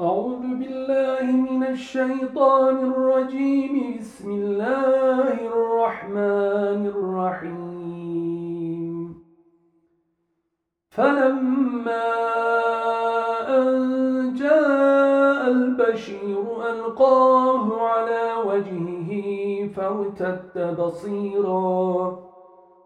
أعوذ بالله من الشيطان الرجيم. بسم الله الرحمن الرحيم. فلما أن جاء البشير ألقاه على وجهه فارتد بصيراً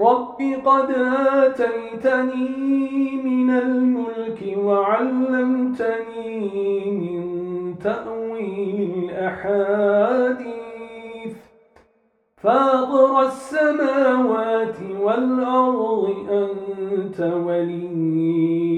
رب قد آتيتني من الملك وعلمتني من تأويل الأحاديث فاطر السماوات والأرض أنت ولي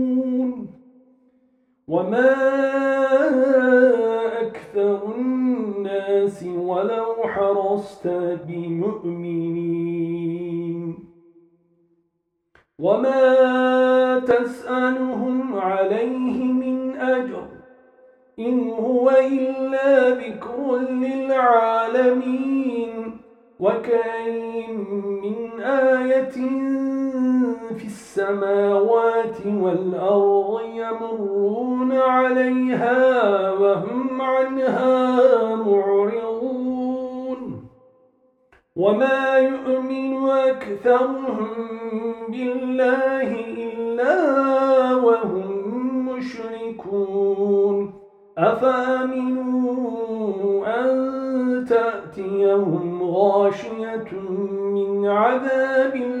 وما أكثر الناس ولو حرصت بمؤمنين وما تسألهم عليه من أجر إن هو إلا ذكر للعالمين وكاين من آية في السماوات والأرض يمرون عليها وهم عنها معرضون. وما يؤمن أكثرهم بالله إلا وهم مشركون. أفأمنوا أن تأتيهم غاشية من عذاب الله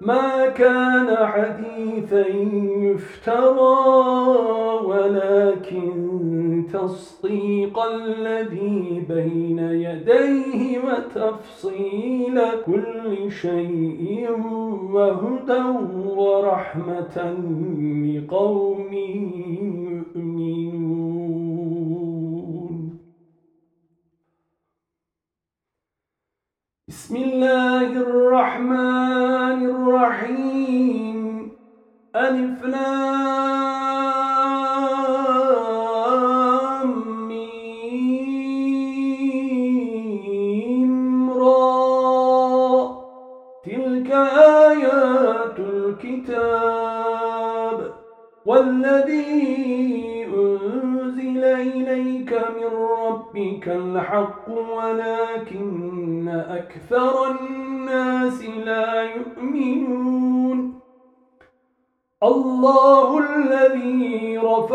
ما كان حديثا يفترى ولكن تصديق الذي بين يديه وتفصيل كل شيء وهدى ورحمة لقوم يؤمنون. بسم الله الرحمن ألف لام ميم را تلك آيات الكتاب والذي أنزل إليك من ربك الحق ولكن أكثر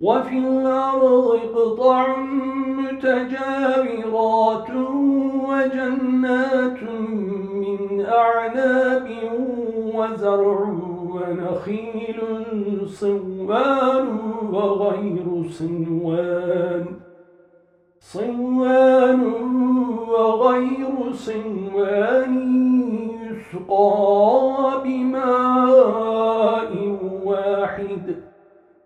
وفي الأرض قطع متجاورات وجنات من أعناب وزرع ونخيل صوان وغير صنوان. صنوان وغير صنوان يسقى بماء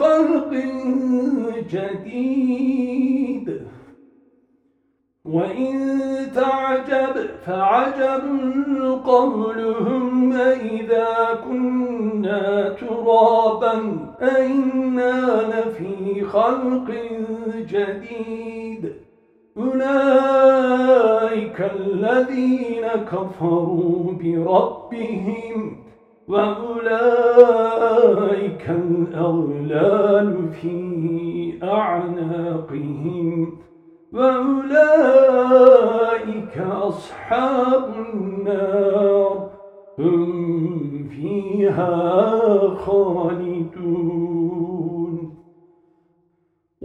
خلق جديد. وإن تعجب فعجب قولهم أئذا كنا ترابا أئنا لفي خلق جديد. أولئك الذين كفروا بربهم. وأولئك الأغلال في أعناقهم وأولئك أصحاب النار هم فيها خالدون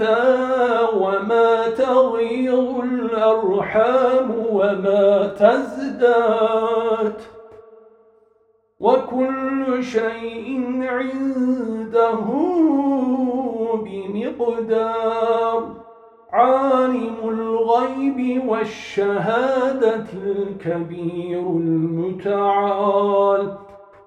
أنثى وما تغيظ الأرحام وما تزداد وكل شيء عنده بمقدار عالم الغيب والشهادة الكبير المتعال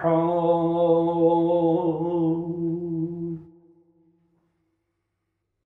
المحال